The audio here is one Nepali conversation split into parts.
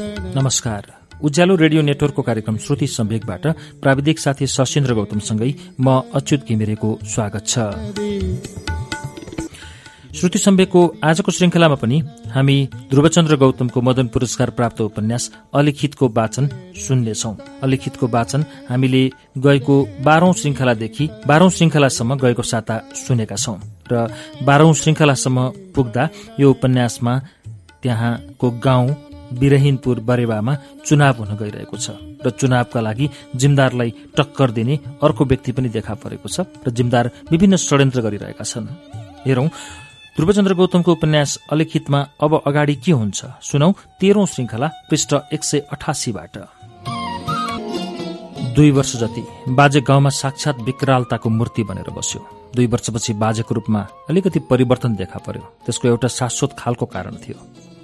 नमस्कार। उज्यालो रेडियो नेटवर्कको कार्यक्रम श्रुति सम्वेकबाट प्राविधिक साथी सशेन्द्र गौतमसँगै म अच्युत घिमिरेको स्वागत छ। श्रुति सम्वेकको आजको श्रृङ्खलामा पनि हामी ध्रुवचन्द्र गौतमको मदन पुरस्कार प्राप्त उपन्यास अलिखितको वाचन सुन्नेछौ। अलिखितको वाचन हामीले गएको बाह्रौं श्रृङ्खलादेखि बाह्रौं श्रृङ्खलासम्म गएको साता सुनेका छौं र बाह्रौं श्रृङ्खलासम्म पुग्दा यो उपन्यासमा त्यहाँको गाउँ विरहिनपुर बरेवामा चुनाव हुन गइरहेको छ र चुनावका लागि जिमदारलाई टक्कर दिने अर्को व्यक्ति पनि देखा परेको छ र जिमदार विभिन्न षड्यन्त्र गरिरहेका छन्। हेरौं ध्रुवचन्द्र गौतमको उपन्यास अलिखितमा अब अगाडि के हुन्छ? सुनौ तेह्रौं श्रृङ्खला पृष्ठ एक सय अठासीबाट दुई वर्ष जति बाजे गाउँमा साक्षात विकरालताको मूर्ति बनेर बस्यो। दुई वर्षपछि बाजेको रूपमा अलिकति परिवर्तन देखा पर्यो। त्यसको एउटा शाश्वत खालको कारण थियो।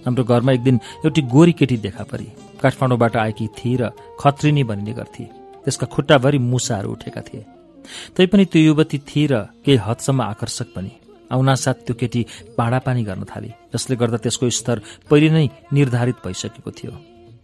हाम्रो घरमा एक दिन एउटी गोरी केटी देखा परी। काठमाडौँबाट आएकी थिए र खत्रिनी बनिने गर्थे। त्यसका खुट्टाभरि मुसाहरू उठेका थिए। तैपनि त्यो युवती थिए र केही हदसम्म आकर्षक पनि आउनासाथ त्यो केटी पानी गर्न थाले जसले गर्दा त्यसको स्तर पहिले नै निर्धारित भइसकेको थियो।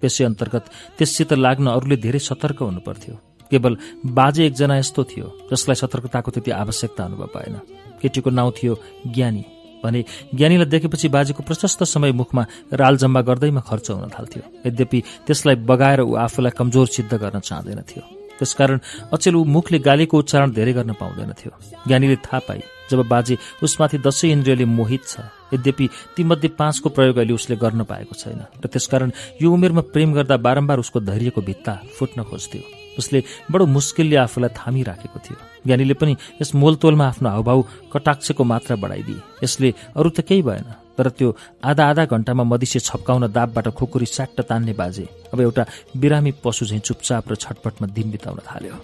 त्यसै अन्तर्गत त्यससित लाग्न अरूले धेरै सतर्क हुनुपर्थ्यो। केवल बाजे एकजना यस्तो थियो जसलाई सतर्कताको त्यति आवश्यकता अनुभव पाएन केटीको नाउँ थियो ज्ञानी। भने ज्ञानीलाई देखेपछि बाजेको प्रशस्त समय मुखमा रालजम्बा गर्दैमा खर्च हुन थाल्थ्यो। यद्यपि त्यसलाई बगाएर ऊ आफूलाई कमजोर सिद्ध गर्न चाहँदैनथ्यो त्यसकारण अचेल ऊ मुखले गालीको उच्चारण धेरै गर्न पाउँदैनथ्यो ज्ञानीले थाहा पाए जब बाजे उसमाथि दसैँ इन्द्रियले मोहित छ यद्यपि तीमध्ये पाँचको प्रयोग अहिले उसले गर्न पाएको छैन र त्यसकारण यो उमेरमा प्रेम गर्दा बारम्बार उसको धैर्यको भित्ता फुट्न खोज्थ्यो। उसले बडो मुस्किलले आफूलाई थामिराखेको थियो। ज्ञानीले पनि यस मोलतोलमा आफ्नो हाउभाउ कटाक्षको मात्रा बढाइदिए। यसले अरू त केही भएन तर त्यो आधा आधा घण्टामा मदिसे छप्काउन दाबबाट खुकुरी स्याट्ट तान्ने बाजे। अब एउटा बिरामी पशु झैँ चुपचाप र छटपटमा दिन बिताउन थाल्यो।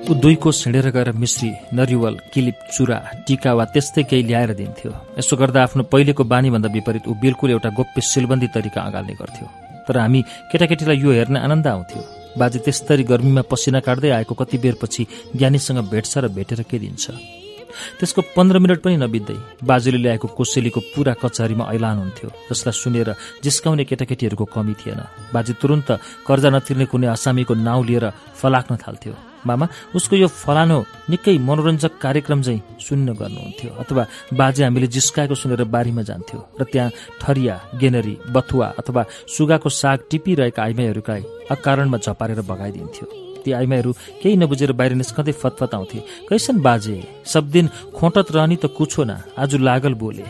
ऊ दुईको सिँडेर गएर मिश्री नरिवल किलिप चुरा टिका वा त्यस्तै केही ल्याएर दिन्थ्यो। यसो गर्दा आफ्नो पहिलेको बानीभन्दा विपरीत ऊ बिल्कुल एउटा गोप्य सिलबन्दी तरिका अगाल्ने गर्थ्यो। तर हामी केटाकेटीलाई यो हेर्न आनन्द आउँथ्यो। बाजे त्यस्तरी गर्मीमा पसिना काट्दै आएको कति बेरपछि ज्ञानीसँग भेट्छ र भेटेर के दिन्छ? त्यसको पन्ध्र मिनट पनि नबित्दै बाजेले ल्याएको कोसेलीको पूरा कचहरीमा ऐलान हुन्थ्यो जसलाई सुनेर जिस्काउने केटाकेटीहरूको कमी थिएन। बाजे तुरन्त कर्जा नतिर्ने कुनै असामीको नाउँ लिएर फलाक्न थाल्थ्यो। मामा उसको यो फलानो निकै मनोरञ्जक कार्यक्रम चाहिँ सुन्न गर्नुहुन्थ्यो अथवा बाजे हामीले जिस्काएको सुनेर बारीमा जान्थ्यो र त्यहाँ ठरिया गेनरी बथुवा अथवा सुगाको साग टिपिरहेका आइमाईहरूका अकारणमा झपारेर भगाइदिन्थ्यो। ती आइमाईहरू केही नबुझेर बाहिर निस्कँदै फतफत आउँथे। कैसन बाजे? सब दिन खोटत रहनी त कुछो न आज लागल बोले।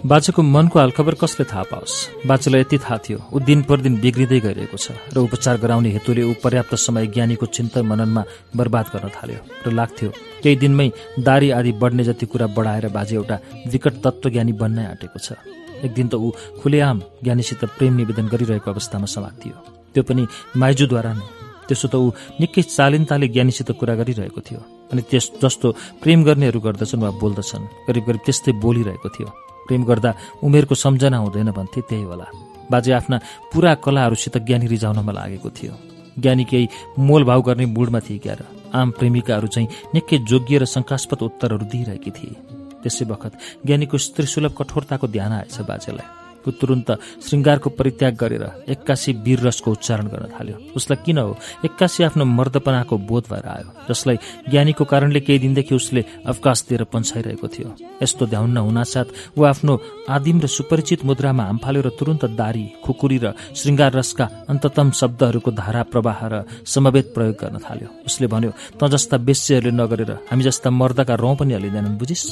बाजेको मनको हालखबर कसले थाहा पाओस्? बाजेलाई यति थाहा थियो ऊ दिन पर दिन बिग्रिँदै गइरहेको छ र उपचार गराउने हेतुले ऊ पर्याप्त समय ज्ञानीको चिन्तन मननमा बर्बाद गर्न थाल्यो र लाग्थ्यो केही दिनमै दारी आदि बढ्ने जति कुरा बढाएर बाजे एउटा विकट तत्वज्ञानी बन्नै आँटेको छ। एक दिन त ऊ खुलेआम ज्ञानीसित प्रेम निवेदन गरिरहेको अवस्थामा समात्थ्यो त्यो पनि माइजूद्वारा नै। त्यसो त ऊ निकै चालिन्ताले ज्ञानीसित कुरा गरिरहेको थियो अनि त्यस जस्तो प्रेम गर्नेहरू गर्दछन् वा बोल्दछन् करिब करिब त्यस्तै बोलिरहेको थियो। प्रेम गर्दा उमेरको सम्झना हुँदैन भन्थे त्यही होला। बाजे आफ्ना पुरा कलाहरूसित ज्ञानी रिजाउनमा लागेको थियो। ज्ञानी केही मोलभाव गर्ने मुडमा थिए क्यार आम प्रेमिकाहरू चाहिँ निकै जोग्य र शङ्कास्पद उत्तरहरू दिइरहेकी थिए। त्यसै बखत ज्ञानीको स्त्रीसुलभ कठोरताको ध्यान आएछ बाजेलाई। तुरन्त श्रृङ्गारको परित्याग गरेर एक्कासी वीर रसको उच्चारण गर्न थाल्यो। उसलाई किन हो? एक्कासी आफ्नो मर्दपनाको बोध भएर आयो। जसलाई ज्ञानीको कारणले केही दिनदेखि उसले अवकाश दिएर पन्छाइरहेको थियो। यस्तो ध्याउन्न हुनासाथ ऊ आफ्नो आदिम र सुपरिचित मुद्रामा हामफाल्यो र तुरन्त दारी खुकुरी र श्रृङ्गार रसका अन्ततम शब्दहरूको धारा प्रवाह र समवेत प्रयोग गर्न थाल्यो। उसले भन्यो त जस्ता बेस्यहरूले नगरेर हामी जस्ता मर्दका रौँ पनि हलिँदैनन् बुझिस?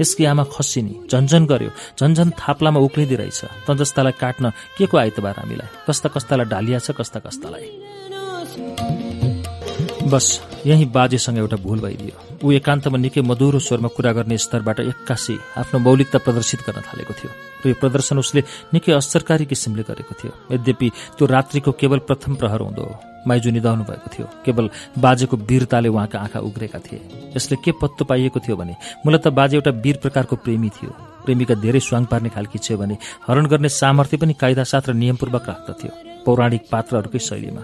यसकी आमा खसिनी झन्झन गर्यो। झन्झन थाप्लामा उक्लिँदै त जस्तालाई काट्न के को आइतबार हामीलाई? कस्ता कस्तालाई ढालिया छ कस्ता कस्तालाई? बस यही बाजेसँग एउटा भूल भइदियो। ऊ एकान्तमा निकै मधुरो स्वरमा कुरा गर्ने स्तरबाट एक्कासी आफ्नो मौलिकता प्रदर्शित गर्न थालेको थियो र यो प्रदर्शन उसले निकै असरकारी किसिमले गरेको थियो। यद्यपि त्यो रात्रिको केवल प्रथम प्रहर हुँदो हो। माइजू निधाउनु भएको थियो। केवल बाजेको वीरताले उहाँका आँखा उग्रेका थिए। यसले के पत्तो पाइएको थियो भने मूलत बाजे एउटा वीर प्रकारको प्रेमी थियो। प्रेमीका धेरै स्वाङ पार्ने खालकी छ भने हरण गर्ने सामर्थ्य पनि कायदासाथ र नियमपूर्वक राख्दथ्यो। पौराणिक पात्रहरूकै शैलीमा।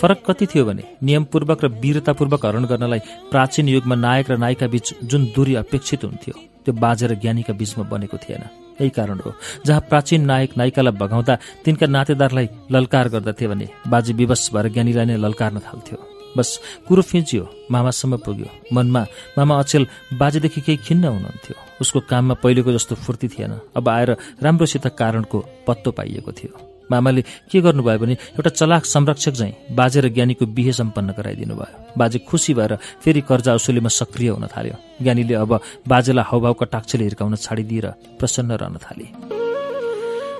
फरक कति थियो भने नियमपूर्वक र वीरतापूर्वक हरण गर्नलाई प्राचीन युगमा नायक र नायिका बीच जुन दूरी अपेक्षित हुन्थ्यो त्यो बाजे र ज्ञानीका बीचमा बनेको थिएन। यही कारण हो जहाँ प्राचीन नायक नायिकालाई भगाउँदा तिनका नातेदारलाई ललकार गर्दथे भने बाजे विवश भएर ज्ञानीलाई नै ललकार्न थाल्थ्यो बस कुरो फिचियो मामासम्म पुग्यो। मनमा मामा अचेल बाजेदेखि केही खिन्न हुनुहुन्थ्यो। उसको काममा पहिलेको जस्तो फुर्ती थिएन। अब आएर राम्रोसित कारणको पत्तो पाइएको थियो। मामाले के गर्नुभयो भने एउटा चलाक संरक्षक झैँ बाजे र ज्ञानीको बिहे सम्पन्न गराइदिनु भयो। बाजे खुसी भएर फेरि कर्जा औसुलीमा सक्रिय हुन थाल्यो। ज्ञानीले अब बाजेलाई हाउभाउका टाक्छेले हिर्काउन छाडिदिएर प्रसन्न रहन थाले।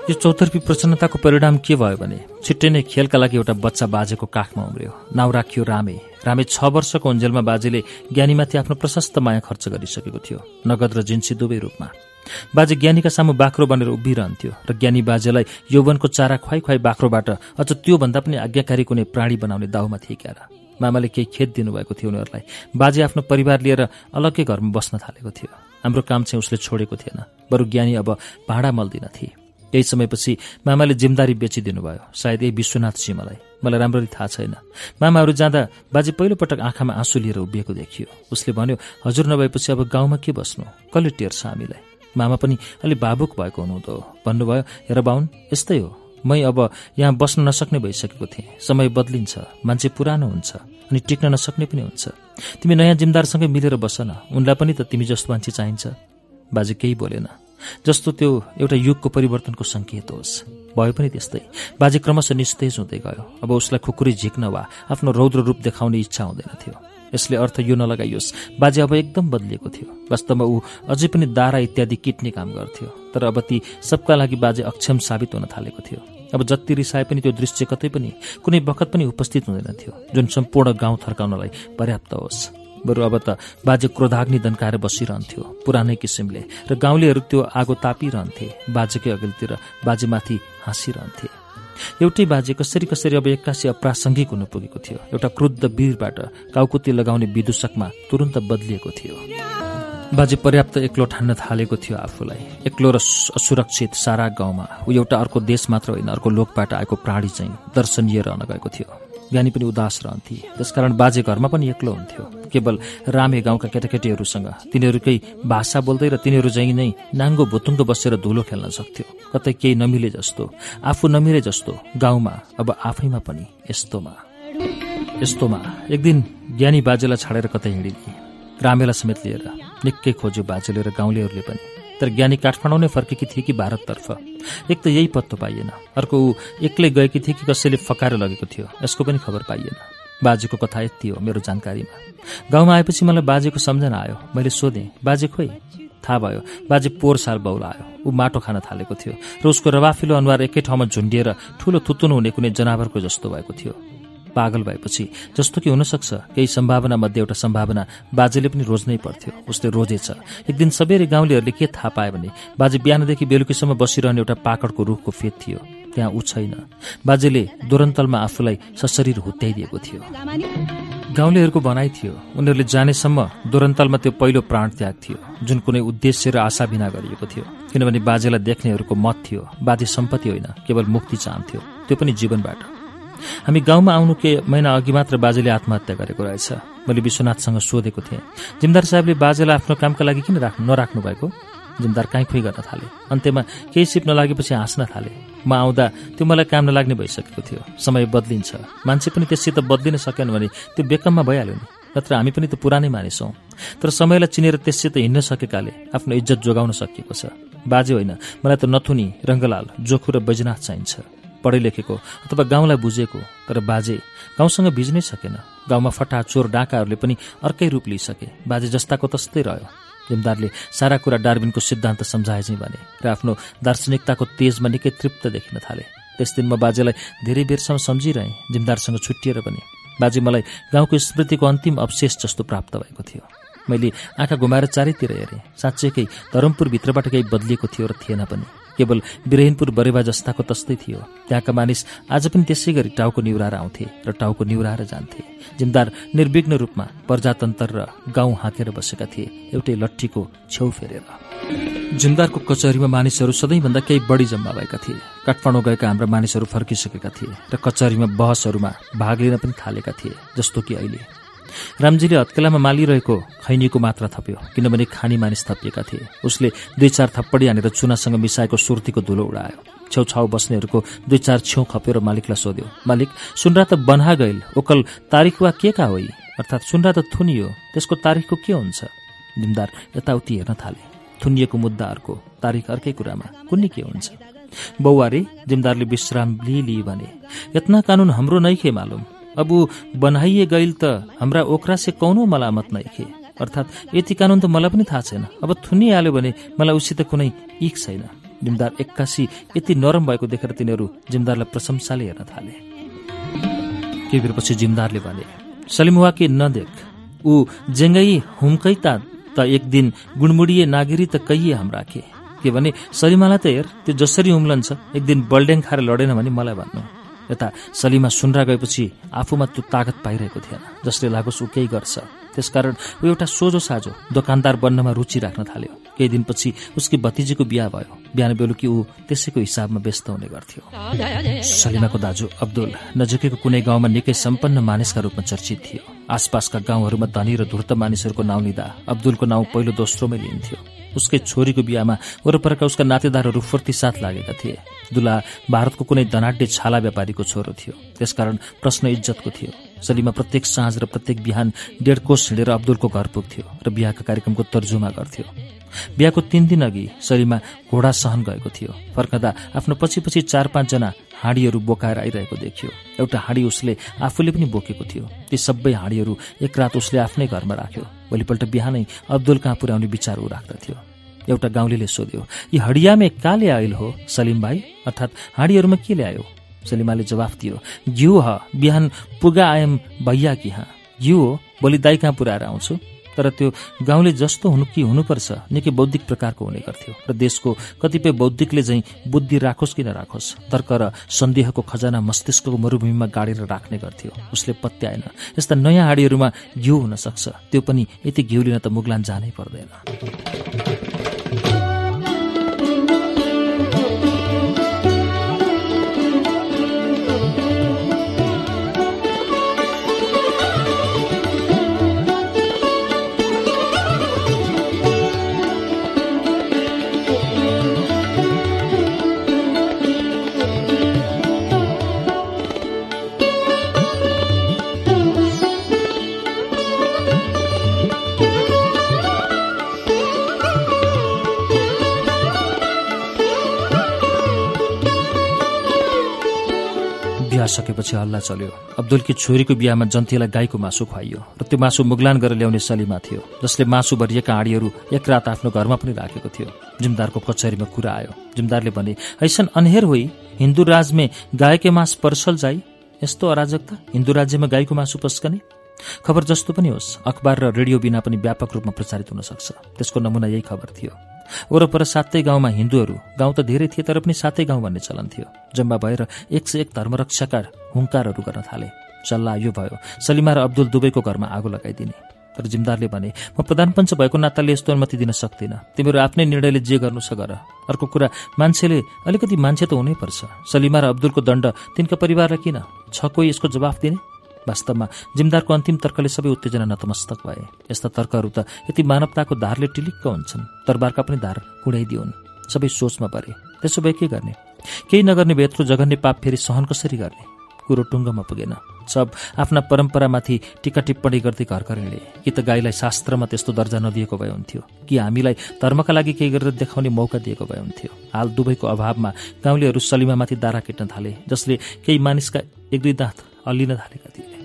यो चौतर्फी प्रसन्नताको परिणाम के भयो भने छिट्टै नै खेलका लागि एउटा बच्चा बाजेको काखमा उम्रियो। नाउँ राखियो रामे। रामे छ वर्षको उन्जेलमा बाजेले ज्ञानीमाथि आफ्नो प्रशस्त माया खर्च गरिसकेको थियो नगद र जिन्सी दुवै रूपमा। बाजे ज्ञानीका सामु बाख्रो बनेर उभिरहन्थ्यो र ज्ञानी बाजेलाई यौवनको चारा खुवाई खुवाई बाख्रोबाट अझ त्योभन्दा पनि आज्ञाकारी कुनै प्राणी बनाउने दाउमा थिए क्यार मामाले केही खेत दिनुभएको थियो उनीहरूलाई। बाजे आफ्नो परिवार लिएर अलग्गै घरमा बस्न थालेको थियो। हाम्रो काम चाहिँ उसले छोडेको थिएन बरु ज्ञानी अब भाँडा मल्दिन थिए। केही समयपछि मामाले जिम्मेदारी बेचिदिनु भयो सायद यही विश्वनाथजी मलाई। मलाई राम्ररी थाहा छैन। मामाहरू जाँदा बाजे पहिलोपटक आँखामा आँसु लिएर उभिएको देखियो। उसले भन्यो हजुर नभएपछि अब गाउँमा के बस्नु? कसले टेर्छ हामीलाई? मामा पनि अलि भावुक भएको हुनुहुँदो भन्नुभयो हेर बाहुन यस्तै हो। मै अब यहाँ बस्न नसक्ने भइसकेको थिएँ। समय बदलिन्छ। मान्छे पुरानो हुन्छ अनि टिक्न नसक्ने पनि हुन्छ। तिमी नयाँ जिम्दारसँगै मिलेर बस न। उनलाई पनि त तिमी जस्तो मान्छे चाहिन्छ। बाजे केही बोलेन। जस्तो त्यो एउटा युगको परिवर्तनको सङ्केत होस्। भयो पनि त्यस्तै। बाजे क्रमशः निस्तेज हुँदै गयो। अब उसलाई खुकुरी झिक्न वा आफ्नो रौद्र रूप देखाउने इच्छा हुँदैन थियो। यसले अर्थ यो नलगाइयोस्। बाजे अब एकदम बदलिएको थियो। वास्तवमा ऊ अझै पनि दारा इत्यादि किट्ने काम गर्थ्यो। तर अब ती सबका लागि बाजे अक्षम साबित हुन थालेको थियो। अब जति रिसाए पनि त्यो दृश्य कतै पनि कुनै बखत पनि उपस्थित हुँदैन थियो। जुन सम्पूर्ण गाउँ थर्काउनलाई पर्याप्त होस्। बरु अब त बाजे क्रोधाग्नि दन्काएर बसिरहन्थ्यो पुरानै किसिमले र गाउँलेहरू त्यो आगो तापिरहन्थे बाजेकै अघिल्तिर बाजेमाथि हाँसिरहन्थे। एउटै बाजे कसरी कसरी अब एक्कासी अप्रासङ्गिक हुन पुगेको थियो एउटा क्रुद्ध वीरबाट काउकुती लगाउने विदूषकमा तुरन्त बदलिएको थियो। बाजे पर्याप्त एक्लो ठान्न थालेको थियो आफूलाई एक्लो र असुरक्षित सारा गाउँमा ऊ एउटा अर्को देश मात्र होइन अर्को लोकबाट आएको प्राणी चाहिँ दर्शनीय रहन गएको थियो। ज्ञानी पनि उदास रहन्थे त्यसकारण बाजे घरमा पनि एक्लो हुन्थ्यो। केवल रामे गाउँका केटाकेटीहरूसँग। तिनीहरूकै भाषा बोल्दै र तिनीहरू चाहिँ नै नाङ्गो भुतुङ्गो बसेर धुलो खेल्न सक्थ्यो। कतै केही नमिले जस्तो आफू नमिले जस्तो गाउँमा अब आफैमा पनि यस्तोमा। यस्तोमा एक दिन ज्ञानी बाजेलाई छाडेर कतै हिँडिदिए रामेलाई समेत लिएर निकै खोज्यो बाजेले र गाउँलेहरूले पनि। तर ज्ञानी काठमाडौँ नै फर्केकी थिए कि भारततर्फ। एक त यही पत्तो पाइएन। अर्को ऊ एक्लै गएकी थिए कि कसैले फकाएर लगेको थियो। यसको पनि खबर पाइएन। बाजेको कथा यति हो मेरो जानकारीमा। गाउँमा आएपछि मलाई बाजेको सम्झना आयो। मैले सोधेँ बाजे खोइ? थाहा भयो। बाजे पोहोर साल बौला आयो। ऊ माटो खान थालेको थियो। र उसको रवाफिलो अनुहार एकै ठाउँमा झुन्डिएर ठूलो थुतुनु हुने कुनै जनावरको जस्तो भएको थियो। पागल भएपछि। जस्तो कि हुनसक्छ केही सम्भावना मध्ये एउटा सम्भावना बाजेले पनि रोज्नै पर्थ्यो। उसले रोजेछ एक दिन सबैले गाउँलेहरूले के थाहा पायो भने बाजे बिहानदेखि बेलुकीसम्म बसिरहने एउटा पाकडको रुखको फेद थियो। त्यहाँ ऊ छैन। बाजेले दोरन्तलमा आफूलाई सशरीर हुत्याइदिएको थियो। गाउँलेहरूको भनाइ थियो। उनीहरूले जानेसम्म दोरन्तलमा त्यो पहिलो प्राण त्याग थियो जुन कुनै उद्देश्य र आशा बिना गरिएको थियो। किनभने बाजेलाई देख्नेहरूको मत थियो। बाजे सम्पत्ति होइन केवल मुक्ति चाहन्थ्यो। त्यो पनि जीवनबाट। हामी गाउँमा आउनु के महिना अघि मात्र बाजेले आत्महत्या गरेको रहेछ। मैले विश्वनाथसँग सोधेको थिएँ जिमदार साहेबले बाजेलाई आफ्नो कामका लागि किन राख्नु नराख्नु भएको? जिमदार काहीँ खुइ गर्न थाले। अन्त्यमा केही सिप नलागेपछि हाँस्न थाले। म आउँदा त्यो मलाई काम नलाग्ने भइसकेको थियो। समय बदलिन्छ। मान्छे पनि त्यससित बदलिन सकेन भने त्यो बेकममा भइहाल्यो नि। नत्र हामी पनि त पुरानै मानिसौँ तर समयलाई चिनेर त्यससित हिँड्न सकेकाले आफ्नो इज्जत जोगाउन सकिएको छ। बाजे होइन मलाई त नथुनी रङ्गलाल जोखु र बैजनाथ चाहिन्छ। पढे लेखेको अथवा गाउँलाई बुझेको तर बाजे गाउँसँग भिज्नै सकेन। गाउँमा फटा चोर डाकाहरूले पनि अर्कै रूप लिइसके। बाजे जस्ताको तस्तै रह्यो। जिमदारले सारा कुरा डार्बिनको सिद्धान्त सम्झाए चाहिँ भने र आफ्नो दार्शनिकताको तेजमा निकै तृप्त देखिन थाले। त्यस दिन म बाजेलाई धेरै बेरसम्म सम्झिरहेँ जिमदारसँग छुट्टिएर पनि। बाजे मलाई गाउँको स्मृतिको अन्तिम अवशेष जस्तो प्राप्त भएको थियो। मैले आँखा घुमाएर चारैतिर हेरेँ। साँच्चैकै धरमपुरभित्रबाट केही बदलिएको थियो र थिएन पनि। केवल बिरहिनपुर बरेवा जस्ताको तस्तै थियो। त्यहाँका मानिस आज पनि त्यसै गरी टाउको निहुराएर आउँथे र टाउको निहुराएर जान्थे। जिमदार निर्विघ्न रूपमा प्रजातन्त्र र गाउँ हाँकेर बसेका थिए। एउटै लट्ठीको छेउ फेरेर। जिमदारको कचहरीमा मानिसहरू सधैँभन्दा केही बढी जम्मा भएका थिए। काठमाडौँ गएका हाम्रा मानिसहरू फर्किसकेका थिए र कचहरीमा बहसहरूमा भाग लिन पनि थालेका थिए जस्तो कि अहिले। रामजीले हत्केलामा मालिरहेको खैनीको मात्रा थप्यो किनभने खानी मानिस थपिएका थिए। उसले दुई चार थप्पडी हानेर चुनासँग मिसाएको सुर्तीको धुलो उडायो। छेउछाउ बस्नेहरूको दुई चार छेउ खप्यो र मालिकलाई सोध्यो मालिक सुनरा त बन्हा गइल ओकल तारिख वा के का होइ अर्थात् सुनरा त थुनियो त्यसको तारिखको के हुन्छ? जिमदार यताउति हेर्न थाले। थुनिएको मुद्दा अर्को तारिख अर्कै कुरामा कुन्नी के हुन्छ? बौवारे जिमदारले विश्राम लिई भने यत्ना कानून हाम्रो नै खे मालुम? अब बनाइए गइल त हाम्रा ओक्रा से कौनो मलामत नै खे अर्थात् यति कानून त मलाई पनि थाहा छैन। अब थुनिहाल्यो भने मलाई उसित कुनै इक छैन। जिमदार एक्कासी यति नरम भएको देखेर तिनीहरू जिमदारलाई प्रशंसाले हेर्न थाले। केही बेरपछि जिमदारले भने सलिमुवा के नदेख ऊ जेङ्गै हुम्कै त एक दिन गुणमुडिए नागिरी त कैये हाम्रा के? के भने सलिमालाई त हेर त्यो जसरी उम्लन्छ एक दिन बल्डेङ खाएर लडेन भने मलाई भन्नु। यता सलीमा सुनरा गएपछि आफूमा त्यो तागत पाइरहेको थिएन जसले लागोस् ऊ केही गर्छ। त्यसकारण ऊ एउटा सोझो साझो दोकानदार बन्नमा रुचि राख्न थाल्यो। केही दिनपछि उसकी भतिजीको बिहा भयो। बिहान बेलुकी ऊ त्यसैको हिसाबमा व्यस्त हुने गर्थ्यो। सलिमाको दाजु अब्दुल नजिकैको कुनै गाउँमा निकै सम्पन्न मानिसका रूपमा चर्चित थियो। आसपासका गाउँहरूमा धनी र धूर्त मानिसहरूको नाउँ लिँदा अब्दुलको नाउँ पहिलो दोस्रोमै लिइन्थ्यो। उसकै छोरीको बिहामा वरपरका उसका नातेदारहरू फुर्ती साथ लागेका थिए। दुला भारतको कुनै धनाड्य छाला व्यापारीको छोरो थियो। त्यसकारण प्रश्न इज्जतको थियो। सलीमा प्रत्येक साँझ र प्रत्येक बिहान डेढ कोष हिँडेर अब्दुलको घर पुग्थ्यो र बिहाका कार्यक्रमको तर्जुमा गर्थ्यो। बिहाको तीन दिन अघि सलीमा घोडा सहन गएको थियो। फर्कँदा आफ्नो पछि पछि चार पाँचजना हाँडीहरू बोकाएर आइरहेको देखियो। एउटा हाँडी उसले आफूले पनि बोकेको थियो। ती सबै हाँडीहरू एक रात उसले आफ्नै घरमा राख्यो। भोलिपल्ट बिहानै अब्दुल कहाँ पुर्याउने विचार ऊ राख्दथ्यो एउटा गाउँले सोध्यो यी हडियामे काले आइल हो सलिम भाइ? अर्थात् हाँडीहरूमा के ल्यायो सलिमाले जवाफ दियो घिउ ह बिहान पुगा आयम भैया कि हाँ। घिउ हो भोलि दाई कहाँ पुऱ्याएर आउँछु? तर त्यो गाउँले जस्तो हुनु कि हुनुपर्छ निकै बौद्धिक प्रकारको हुने गर्थ्यो र देशको कतिपय बौद्धिकले झैँ बुद्धि राखोस् कि नराखोस् तर्क र सन्देहको खजाना मस्तिष्कको मरूभूमिमा गाडेर राख्ने गर्थ्यो। उसले पत्याएन यस्ता नयाँ हाडीहरूमा घिउ हुन सक्छ त्यो पनि यति घिउ लिन त मुगलान जानै पर्दैन। सकेपछि हल्ला चल्यो। अब्दुलकी छोरीको बिहामा जन्तीलाई गाईको मासु खुवाइयो र त्यो मासु मुगलान गरेर ल्याउने सलीमा थियो जसले मासु भरिएका आँडीहरू एक रात आफ्नो घरमा पनि राखेको थियो। जिमदारको कचहरीमा कुरा आयो। जिमदारले भने ऐसन अनहेर होइ हिन्दू राजमे गायके मास पर्सल जाइ यस्तो अराजकता? हिन्दू राज्यमा गाईको मासु पस्कने? खबर जस्तो पनि होस् अखबार र रेडियो बिना पनि व्यापक रूपमा प्रचारित हुन सक्छ। त्यसको नमुना यही खबर थियो। वरपर सातै गाउँमा हिन्दूहरू गाउँ त धेरै थिए तर पनि सातै गाउँ भन्ने चलन थियो। जम्मा भएर एक सय एक धर्मरक्षाका हुङ्कारहरू गर्न थाले। सल्लाह यो भयो सलिमा र अब्दुल दुवैको घरमा आगो लगाइदिने। तर जिमदारले भने म प्रधानपञ्च भएको नाताले यस्तो अनुमति दिन सक्दिनँ। तिमीहरू आफ्नै निर्णयले जे गर्नु छ गर। अर्को कुरा मान्छेले अलिकति मान्छे त हुनैपर्छ। सलिमा र अब्दुलको दण्ड तिनका परिवारलाई किन? छ कोही यसको जवाफ दिने? वास्तवमा जिमदारको अन्तिम तर्कले सबै उत्तेजना नतमस्तक भए। यस्ता तर्कहरू त यति मानवताको धारले टिलिक्क हुन्छन्। दरबारका पनि धार कुडाइदिउन्। सबै सोचमा परे। त्यसो भए के गर्ने? केही नगर्ने भेत्रो जघन्ने पाप फेरि सहन कसरी गर्ने? कुरो टुङ्गोमा पुगेन। सब आफ्ना परम्परामाथि टिका टिप्पणी गर्दै घर घर हिँडे कि त गाईलाई शास्त्रमा त्यस्तो दर्जा नदिएको भए हुन्थ्यो। कि हामीलाई धर्मका लागि केही गरेर देखाउने मौका दिएको भए हुन्थ्यो। हाल दुवैको अभावमा गाउँलेहरू सलिमामाथि दारा केट्न थाले जसले केही मानिसका एक दुई दाँत अल्लिन थालेका थिए।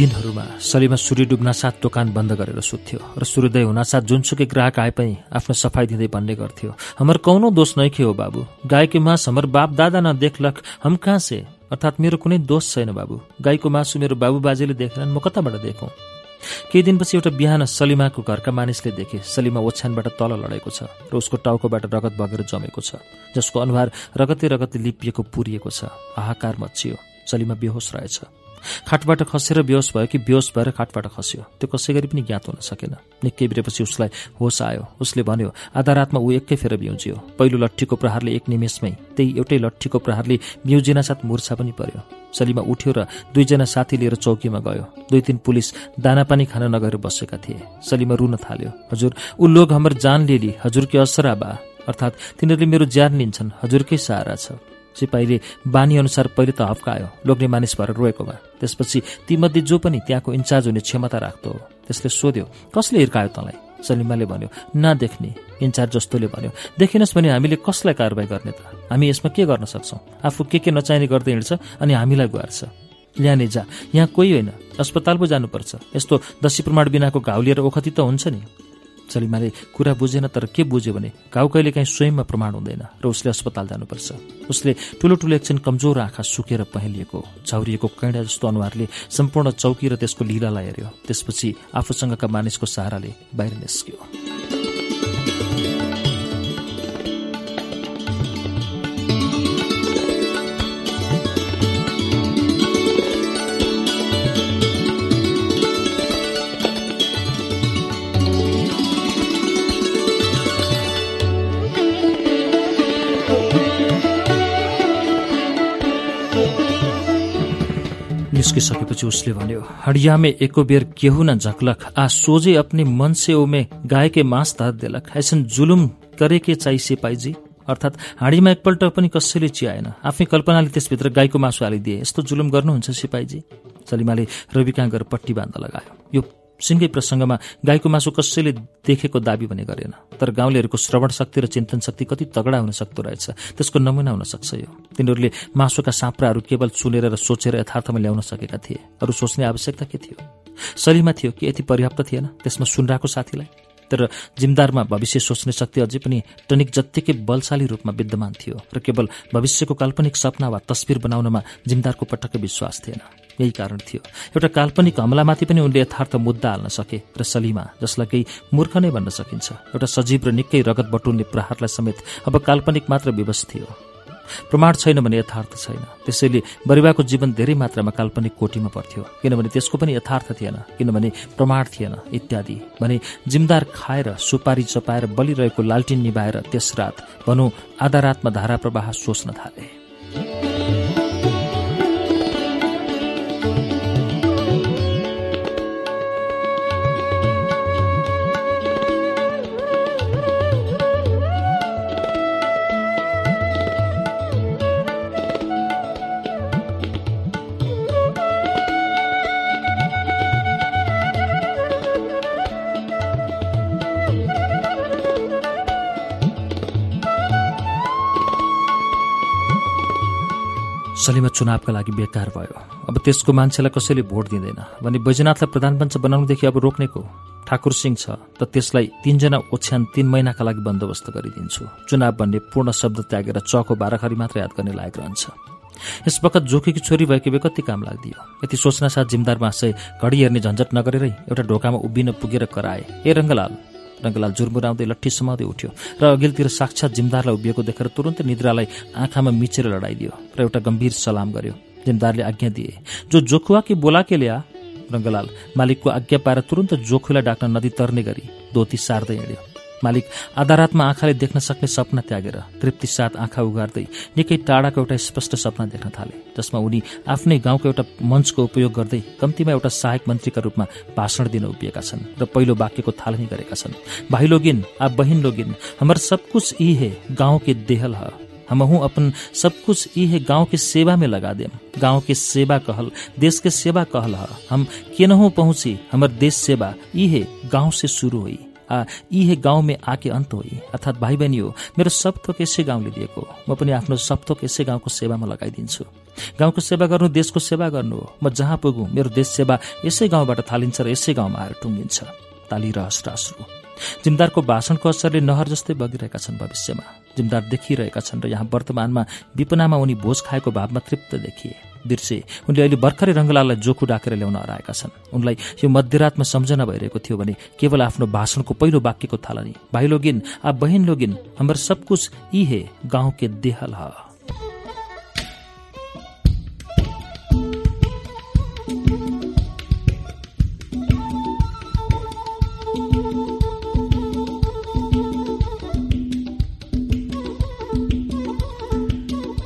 सलीमा सूर्य डुब्नासाथ दोकान बन्द गरेर सुत्थ्यो र सूर्योदय हुनासाथ जुनसुकै ग्राहक आए पनि आफ्नो सफाई दिँदै भन्ने गर्थ्यो। हमर कौनो दोष नै के हो बाबु? गाईको मास हमर बाप दादा न देखलक हम कहाँ से? अर्थात् मेरो कुनै दोष छैन बाबु। गाईको मासु मेरो बाबु बाजेले देखेनन् म कताबाट देखौँ? केही दिनपछि एउटा बिहान सलिमाको घरका मानिसले देखे सलिमा ओछ्यानबाट तल लडेको छ र उसको टाउकोबाट रगत बगेर जमेको छ जसको अनुहार रगते रगते लिपिएको पुरिएको छ हाहाकार मचियो सलिमा बेहोस रहेछ। खाटबाट खसेर बेहोस भयो कि बेहोस भएर खाटबाट खस्यो। त्यो कसै गरी पनि ज्ञात हुन सकेन। निकै बिरेपछि उसलाई होस आयो। उसले भन्यो आधा रातमा ऊ एकै फेर बिउजियो। पहिलो लट्ठीको प्रहारले एक निमेषमै त्यही एउटै लट्ठीको प्रहारले बिउजिना साथ मुर्छा पनि पर्यो। सलीमा उठ्यो र दुईजना साथी लिएर चौकीमा गयो। दुई तिन पुलिस दानापानी खान नगएर बसेका थिए। सलीमा रुन थाल्यो। हजुर ऊ लोग हाम्रो जान लिली। हजुरकै असरा बा अर्थात् तिनीहरूले मेरो ज्यान लिन्छन्। हजुरकै सहारा छ। सिपाहीले बानी अनुसार पहिले त हप्कायो लोग्ने मानिस भएर रोएकोमा। त्यसपछि तीमध्ये जो पनि त्यहाँको इन्चार्ज हुने क्षमता राख्दो त्यसले सोध्यो कसले हिर्कायो तँलाई? सलिमाले भन्यो नदेख्ने इन्चार्ज जस्तोले भन्यो। देखिनस् भने हामीले कसलाई कारवाही गर्ने त? हामी यसमा के गर्न सक्छौँ? आफू के के नचाहिने गर्दै हिँड्छ अनि हामीलाई गुहार्छ। ल्याने जा यहाँ कोही होइन अस्पताल पो जानुपर्छ। यस्तो दशी प्रमाण बिनाको घाउ लिएर ओखती त हुन्छ नि। सलिमाले कुरा बुझेन तर के बुझ्यो भने घाउ कहिले काहीँ स्वयंमा प्रमाण हुँदैन र उसले अस्पताल जानुपर्छ। उसले ठुलो ठुलो एकछिन कमजोर आँखा सुकेर पहेलिएको झौरिएको कैडा जस्तो अनुहारले सम्पूर्ण चौकी र त्यसको लीलालाई हेऱ्यो। त्यसपछि आफूसँगका मानिसको सहाराले बाहिर निस्क्यो। निस्किसकेपछि उसले भन्यो हडिया में एको बेर केहू न झकलक आ सोझे अपने मन ओमे मांस धर देलक ऐसन जुलुम गरेके चाहिँ सिपाहीजी? अर्थात् हाँडीमा एकपल्ट पनि कसैले चियाएन। आफ्नै कल्पनाले त्यसभित्र गाईको मासु हालिदिए। यस्तो जुलुम गर्नुहुन्छ सिपाहीजी? सलिमाले रवि कहाँ पट्टी बाँध्न लगायो। यो सिङ्गै प्रसङ्गमा गाईको मासु कसैले देखेको दावी भने गरेन। तर गाउँलेहरूको श्रवण शक्ति र चिन्तन शक्ति कति तगडा हुन सक्दो रहेछ। त्यसको नमुना हुन सक्छ यो। तिनीहरूले मासुका साँप्राहरू केवल सुनेर र सोचेर यथार्थमा ल्याउन सकेका थिए। अरू सोच्ने आवश्यकता के थियो? शरीरमा थियो कि यति पर्याप्त थिएन? त्यसमा सुनराको साथीलाई। तर जिमदारमा भविष्य सोच्ने शक्ति अझै पनि टनिक जत्तिकै बलशाली रूपमा विद्यमान थियो र केवल भविष्यको काल्पनिक सपना वा तस्विर बनाउनमा जिमदारको पटक्कै विश्वास थिएन। यही कारण थियो। एउटा काल्पनिक हमलामाथि पनि उनले यथार्थ मुद्दा हाल्न सके र सलिमा जसलाई केही मूर्ख नै भन्न सकिन्छ। एउटा सजीव र निकै रगत बटुल्ने प्रहारलाई समेत अब काल्पनिक मात्र विवश थियो। प्रमाण छैन भने यथार्थ छैन। त्यसैले बरिवाको जीवन धेरै मात्रामा काल्पनिक कोटीमा पर्थ्यो। किनभने त्यसको पनि यथार्थ थिएन किनभने प्रमाण थिएन इत्यादि। भने जिमदार खाएर सुपारी चपाएर बलिरहेको लालटिन निभाएर त्यस रात भनौँ आधा रातमा धारा प्रवाह सोच्न थाले। सलीमा चुनावका लागि बेकार भयो। अब त्यसको मान्छेलाई कसैले भोट दिँदैन। भने बैजनाथलाई प्रधानपञ्च बनाउनुदेखि अब रोक्ने को ठाकुर सिंह छ त त्यसलाई तीनजना ओछ्यान तीन महिनाका लागि बन्दोबस्त गरिदिन्छु। चुनाव भन्ने पूर्ण शब्द त्यागेर चको बाह्रखरी मात्र याद गर्ने लायक रहन्छ। यस वखत जोखीकी छोरी भएको भए कति काम लाग्दियो। यति सोच्न साथ जिमदार मासै घडी हेर्ने झन्झट नगरेरै एउटा ढोकामा उभिन पुगेर कराए। ए रङ्गलाल! रङ्गलाल जुर्मुराउँदै लट्ठी समाउँदै उठ्यो र अघिल्तिर साक्षात जिमदारलाई उभिएको देखेर तुरन्तै निद्रालाई आँखामा मिचेर लडाइदियो र एउटा गम्भीर सलाम गर्यो। जिमदारले आज्ञा दिए जो जोखुवा कि बोलाके ल्या रङ्गलाल मालिकको आज्ञा पाएर तुरन्त जोखुलाई डाक्न नदी तर्ने गरी धोती सार्दै हिँड्यो। मालिक आधा रातमा आँखाले देख्न सक्ने सपना त्यागेर तृप्ति साथ आँखा उगार्दै निकै टाढाको एउटा स्पष्ट सपना देख्न थाले जसमा उनी आफ्नै गाउँको एउटा मञ्चको उपयोग गर्दै कम्तीमा एउटा सहायक मन्त्रीका रूपमा भाषण दिन उभिएका छन् र पहिलो वाक्यको थालनी गरेका छन्। भाइ लोगिन आ बहिन लोगिन हमर सब कुछ यी हे गाउँ के देहल ह। हम हूँ अपन सब कुछ ई है गांव के सेवा में लगा देम। गांव के सेवा कहल देश के सेवा कहल ह। हम केनहु पहुंची हमर देश सेवा ई है गांव से शुरू हुई। आ यी हे गाउँमे आके अन्त हो अर्थात् भाइ बहिनी हो मेरो सब थोक यसै गाउँले दिएको म पनि आफ्नो सब थोक यसै गाउँको सेवामा लगाइदिन्छु। गाउँको सेवा गर्नु देशको सेवा गर्नु हो। म जहाँ पुगु मेरो देश सेवा यसै गाउँबाट थालिन्छ र यसै गाउँमा आएर टुङ्गिन्छ। ताली र हस्टासु जिमदारको भाषणको असरले नहर जस्तै बगिरहेका छन् भविष्यमा। जिमदार देखिरहेका छन् र यहाँ वर्तमानमा विपनामा उनी भोज खाएको भावमा तृप्त देखिए। बिर्से उनले अहिले भर्खरै रङ्गलाललाई जोखु डाकेर ल्याउन हराएका छन्। उनलाई यो मध्यरातमा सम्झना भइरहेको थियो भने केवल आफ्नो भाषणको पहिलो वाक्यको थालनी। भाइ लोगिन आ बहिन लोगिन हाम्रो सब कुछ यी हे गाउँ के देहल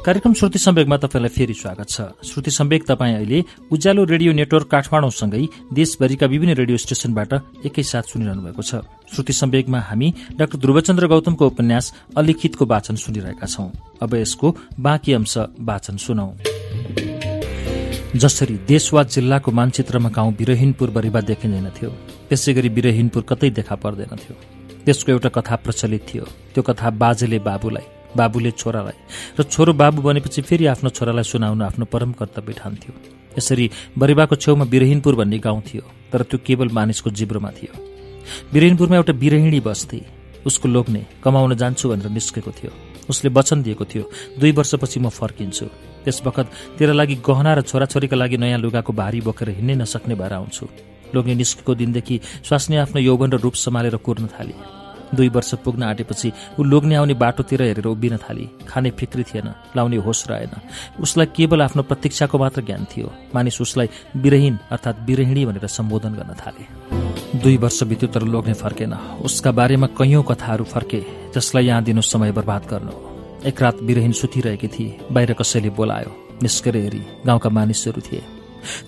कार्यक्रम श्रुति सम्वेकमा तपाईँलाई फेरि स्वागत छ। श्रुति सम्वेक तपाईँ अहिले उज्यालो रेडियो नेटवर्क काठमाडौँसँगै देशभरिका विभिन्न रेडियो स्टेशनबाट एकैसाथ सुनिरहनु भएको छ। श्रुति सम्वेकमा हामी डाक्टर ध्रुवचन्द्र गौतमको उपन्यास अलिखितको वाचन सुनिरहेका छौं। अब यसको बाँकी अंश वाचन सुनौ। जसरी देश वा जिल्लाको मानचित्रमा गाउँ विरहिनपुर बरिबा देखिँदैनथ्यो त्यसै गरी विरहिनपुर कतै देखा पर्दैनथ्यो त्यसको एउटा कथा प्रचलित थियो त्यो कथा बाजेले बाबुलाई। बाबुले छोरालाई र छोरो बाबु बनेपछि फेरि आफ्नो छोरालाई सुनाउन आफ्नो परम कर्तव्य ठान्थ्यो। यसरी बरेबाको छेउमा बिरहिनपुर भन्ने गाउँ थियो तर त्यो केवल मानिसको जिब्रोमा थियो। बिरहिनपुरमा एउटा बिरहिणी बस्थे। उसको लोग्ने कमाउन जान्छु भनेर निस्केको थियो। उसले वचन दिएको थियो दुई वर्षपछि म फर्किन्छु। त्यस बखत तेरा लागि गहना र छोराछोरीका लागि नयाँ लुगाको भारी बोकेर हिँड्नै नसक्ने भएर आउँछु। लोग्ने निस्केको दिनदेखि स्वास्नी आफ्नो यौवन र रूप सम्हालेर कुर्न थाली। दुई वर्ष पुग्न आँटेपछि ऊ लोग्ने आउने बाटोतिर हेरेर उभिन थाली। खाने फिक्री थिएन लाउने होस रहेन। उसलाई केवल आफ्नो प्रतीक्षाको मात्र ज्ञान थियो। मानिस उसलाई विरहीन अर्थात् विरहिणी भनेर सम्बोधन गर्न थाले। दुई वर्ष बित्यो तर लोग्ने फर्केन। उसका बारेमा कैयौं कथाहरू फर्के जसलाई यहाँ दिनु समय बर्बाद गर्नु एक रात विरहीन सुतिरहेकी थिए बाहिर कसैले बोलायो निस्केर हेरी गाउँका मानिसहरू थिए।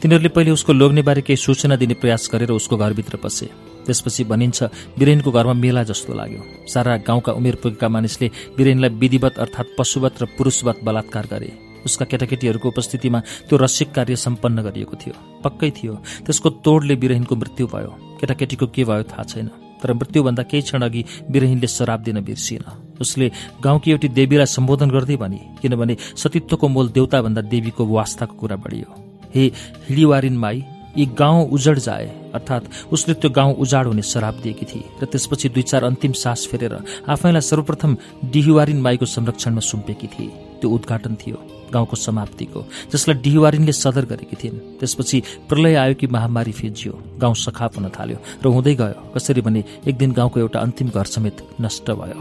तिनीहरूले पहिले उसको लोग्नेबारे केही सूचना दिने प्रयास गरेर उसको घरभित्र पसे। त्यसपछि भनिन्छ बिरेनको घरमा मेला जस्तो लाग्यो। सारा गाउँका उमेर पुगेका मानिसले बिरेनलाई विधिवत अर्थात् पशुवत र पुरुषवत बलात्कार गरे। उसका केटाकेटीहरूको उपस्थितिमा त्यो रसिक कार्य सम्पन्न गरिएको थियो। पक्कै थियो त्यसको तोडले बिरहिनको मृत्यु भयो। केटाकेटीको के भयो थाहा छैन तर मृत्युभन्दा केही क्षण अघि बिरहिनले शराब दिन बिर्सिएन उसले गाउँकी एउटी देवीलाई सम्बोधन गर्दै भने किनभने सतीत्वको मोल देउताभन्दा देवीको वास्ताको कुरा बढियो। हे हिडिवारिन माई यी गाउँ उजड जाए अर्थात् उसले त्यो गाउँ उजाड हुने शराब दिएकी थिए र त्यसपछि दुई चार अन्तिम सास फेरेर आफैलाई सर्वप्रथम डिहिवारिन माईको संरक्षणमा सुम्पेकी थिए। त्यो उद्घाटन थियो गाउँको समाप्तिको जसलाई डिहिवारिनले सदर गरेकी थिइन्। त्यसपछि प्रलय आयो कि महामारी फिजियो गाउँ सखाप हुन थाल्यो र हुँदै गयो कसरी भने एक गाउँको एउटा अन्तिम घर समेत नष्ट भयो।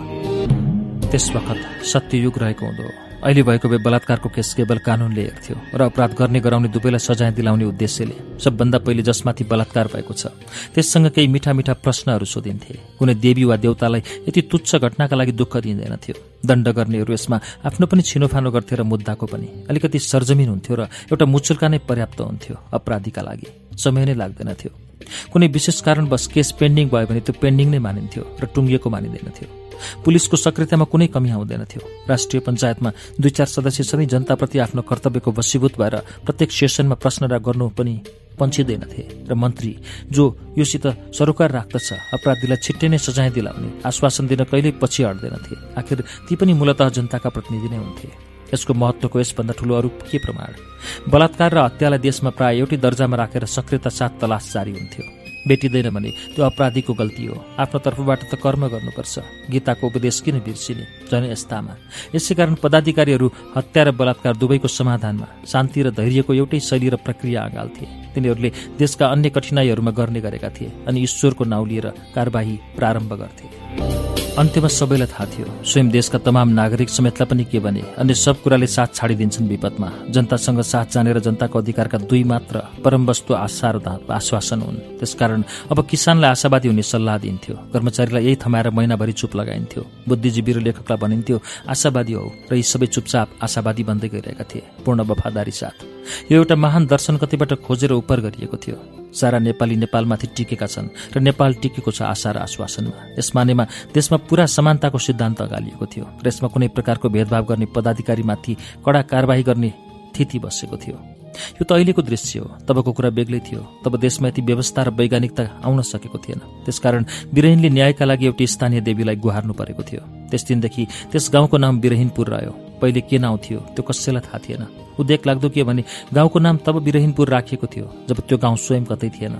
त्यस वखत सत्ययुग रहेको हुँदो अहिले भएको भए बलात्कारको केस केवल कानूनले हेर्थ्यो र अपराध गर्ने गराउने दुवैलाई सजाय दिलाउने उद्देश्यले सबभन्दा पहिले जसमाथि बलात्कार भएको छ। त्यससँग केही मिठा मिठा प्रश्नहरू सोधिन्थे। कुनै देवी वा देवतालाई यति तुच्छ घटनाका लागि दुःख दिँदैनथ्यो। दण्ड गर्नेहरू यसमा आफ्नो पनि छिनोफानो गर्थे र मुद्दाको पनि। अलिकति सरजमिन हुन्थ्यो र एउटा मुचुल्का नै पर्याप्त हुन्थ्यो अपराधीका लागि। समय नै लाग्दैनथ्यो। कुनै विशेष कारणवश केस पेन्डिङ भयो भने त्यो पेन्डिङ नै मानिन्थ्यो र टुङ्गिएको मानिँदैनथ्यो। पुलिसको सक्रियतामा कुनै कमी आउँदैनथ्यो राष्ट्रिय पञ्चायतमा दुई चार सदस्य सबै जनताप्रति आफ्नो कर्तव्यको वशीभूत भएर प्रत्येक सेसनमा प्रश्न गर्नु पनि पन्छिँदैनथे र मन्त्री जो योसित सरोकार राख्दछ अपराधीलाई छिट्टै नै सजाय दिलाउने आश्वासन दिन कहिल्यै पछि हट्दैनथे आखिर ती पनि मूलत जनताका प्रतिनिधि नै हुन्थे। यसको महत्वको यसभन्दा ठूलो अरू के प्रमाण? बलात्कार र हत्यालाई देशमा प्राय एउटै दर्जामा राखेर सक्रियता साथ तलास जारी हुन्थ्यो। भेटिँदैन भने त्यो अपराधीको गल्ती हो। आफ्नो तर्फबाट त कर्म गर्नुपर्छ। गीताको उपदेश किन बिर्सिने? झन् यस्तामा यसै कारण पदाधिकारीहरू हत्या र बलात्कार दुवैको समाधानमा शान्ति र धैर्यको एउटै शैली र प्रक्रिया अगाल्थे तिनीहरूले देशका अन्य कठिनाईहरूमा गर्ने गरेका थिए अनि ईश्वरको नाउँ लिएर कारवाही प्रारम्भ गर्थे। अन्त्यमा सबैलाई थाहा थियो स्वयं देशका तमाम नागरिक समेतलाई पनि के भने अन्य सब कुराले साथ छाडिदिन्छन् विपदमा। जनतासँग साथ जानेर जनताको अधिकारका दुई मात्र परम वस्तु आशा र आश्वासन हुन्। त्यसकारण अब किसानलाई आशावादी हुने सल्लाह दिन्थ्यो कर्मचारीलाई यही थमाएर महिनाभरि चुप लगाइन्थ्यो। बुद्धिजीवी र लेखकलाई भनिन्थ्यो आशावादी हो र यी सबै चुपचाप आशावादी बन्दै गइरहेका थिए पूर्ण वफादारी साथ। यो एउटा महान दर्शन कतिबाट खोजेर उपर गरिएको थियो। सारा नेपाली नेपालमाथि टिकेका छन् र नेपाल टिकेको छ आशा र आश्वासनमा। यस मानेमा देशमा पूरा समानताको सिद्धान्त अगालिएको थियो र यसमा कुनै प्रकारको भेदभाव गर्ने पदाधिकारीमाथि कडा कारवाही गर्ने थिति बसेको थियो। यो त अहिलेको दृश्य हो। तबको कुरा बेग्लै थियो। तब देशमा यति व्यवस्था र वैज्ञानिकता आउन सकेको थिएन। त्यसकारण बिरहिनले न्यायका लागि एउटी स्थानीय देवीलाई गुहार्नु परेको थियो। त्यस दिनदेखि त्यस गाउँको नाम बिरहिनपुर रह्यो। पहिले के नाउँ थियो त्यो कसैलाई थाहा थिएन। उदेक लाग्दो के भने गाउँको नाम तब बिरहिनपुर राखिएको थियो जब त्यो गाउँ स्वयं कतै थिएन।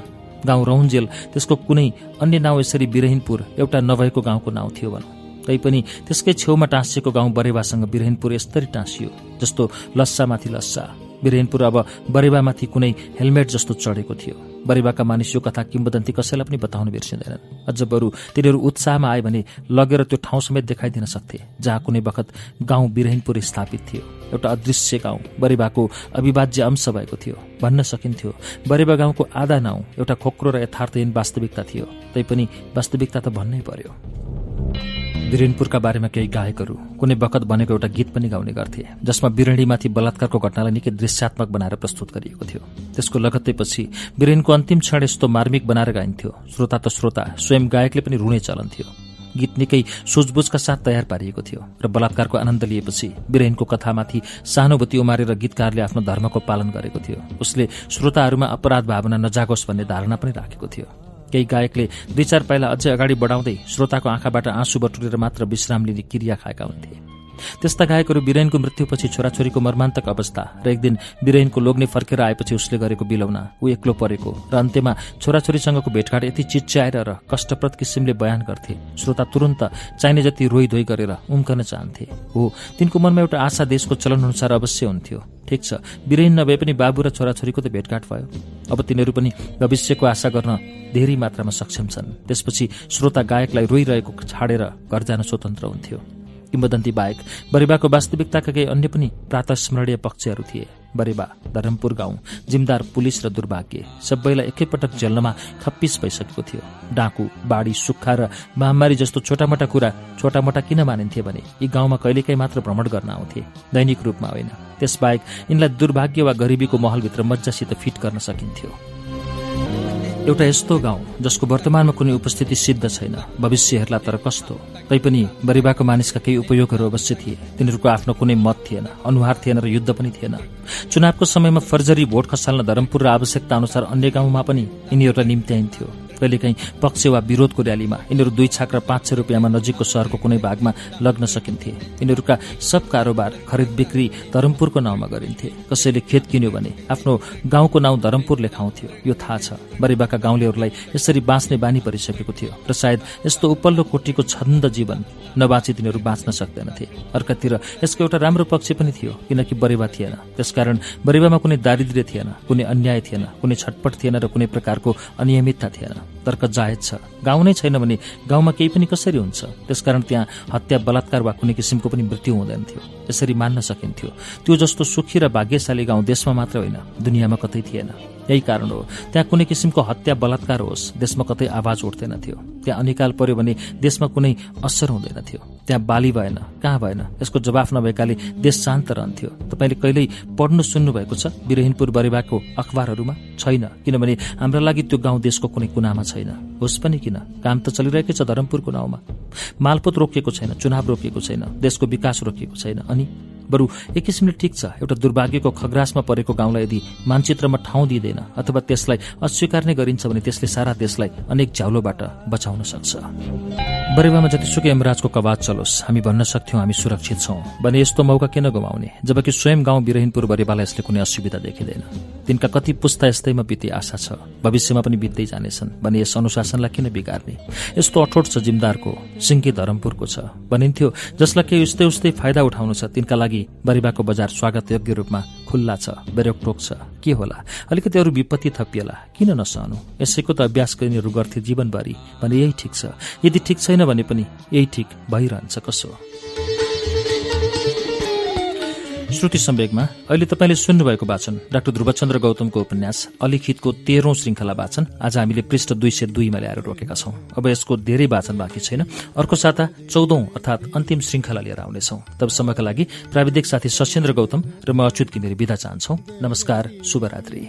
गाउँ रहुन्जेल त्यसको कुनै अन्य नाउँ यसरी बिरहिनपुर एउटा नभएको गाउँको नाउँ थियो भनौँ। तैपनि त्यसकै छेउमा टाँसिएको गाउँ बरेवासँग बिरहिनपुर यस्तरी टाँसियो जस्तो लस्सामाथि लस्सा। वीरेनपुर अब बरेवामाथि कुनै हेलमेट जस्तो चढेको थियो। बरेवाका मानिस यो कथा किम्बदन्ती कसैलाई पनि बताउन बिर्सिँदैनन्। अझ बरु तिनीहरू उत्साहमा आए भने लगेर त्यो ठाउँ समेत देखाइदिन सक्थे जहाँ कुनै बखत गाउँ बिरहिनपुर स्थापित थियो। एउटा अदृश्य गाउँ बरेवाको अविभाज्य अंश भएको थियो। भन्न सकिन्थ्यो बरेवा गाउँको आधा नाउँ एउटा खोक्रो र यथार्थहीन वास्तविकता थियो। तैपनि वास्तविकता त भन्नै पर्यो। वीरेनपुरका बारेमा केही गायकहरू कुनै बखत बनेको एउटा गीत पनि गाउने गर्थे जसमा बिरणीमाथि बलात्कारको घटनालाई निकै दृश्यात्मक बनाएर प्रस्तुत गरिएको थियो। त्यसको लगत्तैपछि वीरेनको अन्तिम क्षण यस्तो मार्मिक बनाएर गाइन्थ्यो। श्रोता त श्रोता स्वयं गायकले पनि रुने चलन थियो। गीत निकै सुझबुझका साथ तयार पारिएको थियो र बलात्कारको आनन्द लिएपछि बिरेनको कथामाथि सहानुभूति उमारेर गीतकारले आफ्नो धर्मको पालन गरेको थियो। उसले श्रोताहरूमा अपराध भावना नजागोस् भन्ने धारणा पनि राखेको थियो। केही गायकले दुई चार पाइला अझै अगाडि बढाउँदै श्रोताको आँखाबाट आँसु बटुलेर मात्र विश्राम लिने क्रिया खाएका हुन्थे। त्यस्ता गायकहरू बिरेनको मृत्युपछि छोराछोरीको मर्मान्तक अवस्था र एक दिन बिरेनको लोग्ने फर्केर आएपछि उसले गरेको बिलौना ऊ एक्लो परेको र अन्त्यमा छोराछोरीसँगको भेटघाट यति चिच्याएर र कष्टप्रद किसिमले बयान गर्थे। श्रोता तुरन्त चाहिने जति रोइ धोइ गरेर उम्कन चाहन्थे। हो तिनको मनमा एउटा आशा देशको चलन अनुसार अवश्य हुन्थ्यो। ठिक छ बिरहीन नभए पनि बाबु र छोराछोरीको त भेटघाट भयो। अब तिनीहरू पनि भविष्यको आशा गर्न धेरै मात्रामा सक्षम छन्। त्यसपछि श्रोता गायकलाई रोइरहेको छाडेर घर जान स्वतन्त्र हुन्थ्यो। किम्बदन्ती बाहेक बरेबाको वास्तविकताका केही अन्य पनि प्रात स्मरणीय पक्षहरू थिए। बरेबा धरमपुर गाउँ जिमदार पुलिस र दुर्भाग्य सबैलाई एकैपटक जेल्नमा खप्पिस भइसकेको थियो। डाकु बाढी सुक्खा र महामारी जस्तो छोटामोटा कुरा छोटामोटा किन मानिन्थे भने यी गाउँमा कहिलेकाहीँ मात्र भ्रमण गर्न आउँथे। दैनिक रूपमा होइन। त्यसबाहेक यिनलाई दुर्भाग्य वा गरिबीको महलभित्र मजासित फिट गर्न सकिन्थ्यो। एउटा यस्तो गाउँ जसको वर्तमानमा कुनै उपस्थिति सिद्ध छैन। भविष्य हेर्ला तर कस्तो? तैपनि बरिबाको मानिसका केही उपयोगहरू अवश्य थिए। तिनीहरूको आफ्नो कुनै मत थिएन अनुहार थिएन र युद्ध पनि थिएन। चुनावको समयमा फर्जरी भोट खसाल्न धरमपुर र आवश्यकता अनुसार अन्य गाउँमा पनि यिनीहरूलाई निम्त्याइन्थ्यो। कहिलेकाहीँ पक्ष वा विरोधको र्यालीमा यिनीहरू दुई छाक र पाँच सय रुपियाँमा नजिकको सहरको कुनै भागमा लग्न सकिन्थे। यिनीहरूका सब कारोबार खरिद बिक्री धरमपुरको नाउँमा गरिन्थे। कसैले खेत किन्यो भने आफ्नो गाउँको नाउँ धरमपुर लेखाउँथ्यो यो थाहा छ। बरिबाका गाउँलेहरूलाई यसरी बाँच्ने बानी परिसकेको थियो र सायद यस्तो उपल्लो कोटीको छन्द जीवन नबाँची तिनीहरू बाँच्न सक्दैनथे। अर्कातिर यसको एउटा राम्रो पक्ष पनि थियो किनकि बरेवा थिएन। त्यसकारण बरेवामा कुनै दारिद्र्य थिएन कुनै अन्याय थिएन कुनै छटपट थिएन र कुनै प्रकारको अनियमितता थिएन। तर्क जायज छ। गाउँ नै छैन भने गाउँमा केही पनि कसरी हुन्छ? त्यसकारण त्यहाँ हत्या बलात्कार वा कुनै किसिमको पनि मृत्यु हुँदैन थियो। यसरी मान्न सकिन्थ्यो। त्यो जस्तो सुखी र भाग्यशाली गाउँ देशमा मात्र होइन। दुनियाँमा कतै थिएन। यही कारण हो। त्यहाँ कुनै किसिमको हत्या बलात्कार होस् देशमा कतै आवाज उठ्दैन थियो। त्यहाँ अनिकाल पर्यो भने देशमा कुनै असर हुँदैन थियो। त्यहाँ बाली भएन कहाँ भएन? यसको जवाफ नभएकाले देश शान्त रहन्थ्यो। तपाईँले कहिल्यै पढ्नु सुन्नु भएको छ? बिरहिनपुर बरेबाको अखबारहरूमा छैन किनभने हाम्रो लागि त्यो गाउँ देशको कुनै कुनामा छैन। होस् पनि किन? काम त चलिरहेकै छ धरमपुरको नाउँमा। मालपोत रोकिएको छैन चुनाव रोकिएको छैन देशको विकास रोकिएको छैन अनि? बरु एक किसिमले ठिक छ। एउटा दुर्भाग्यको खग्रासमा परेको गाउँलाई यदि मानचित्रमा ठाउँ दिँदैन अथवा त्यसलाई अस्वीकार नै गरिन्छ भने त्यसले सारा देशलाई अनेक झ्याउलोबाट बचाउन सक्छ। बरेवामा जतिसुकै यमराजको कवाद चलोस्। हामी भन्न सक्थ्यौं हामी सुरक्षित छौं। भने यस्तो मौका किन गुमाउने? जबकि स्वयं गाउँ विरहिनपुर बरेवालाई यसले कुनै असुविधा देखिँदैन। तिनका कति पुस्ता यस्तैमा बित्ने आशा छ। भविष्यमा पनि बित्दै जानेछन्। भने यस अनुशासनलाई किन बिगार्ने? यस्तो अठोट छ जिमदारको सिङ्की धरमपुरको छ। भनिन्थ्यो जसलाई केही उस्तै उस्तै फाइदा उठाउनु छ तिनका लागि बरिबाको बजार स्वागत योग्य रूपमा खुल्ला छ बेरोकटोक छ। के होला? अलिकति अरू विपत्ति थपिएला। किन नसहनु? यसैको त अभ्यास गरिनेहरू गर्थे जीवनभरि भने यही ठिक छ। यदि ठिक छैन भने पनि यही ठिक भइरहन्छ कसो? श्रुति सम्वेकमा अहिले तपाईँले सुन्नुभएको वाचन डाक्टर ध्रुवचन्द्र गौतमको उपन्यास अलिखितको तेह्रौं श्रृङ्खला वाचन आज हामीले पृष्ठ दुई सय दुईमा ल्याएर रोकेका छौं। अब यसको धेरै वाचन बाँकी छैन। अर्को साता चौधौं अर्थात अन्तिम श्रृङ्खला लिएर आउनेछौ। तबसम्मका लागि प्राविधिक साथी सशेन्द्र गौतम र म अच्युत घिमिरे विदा चाहन्छौ। नमस्कार शुभरात्री।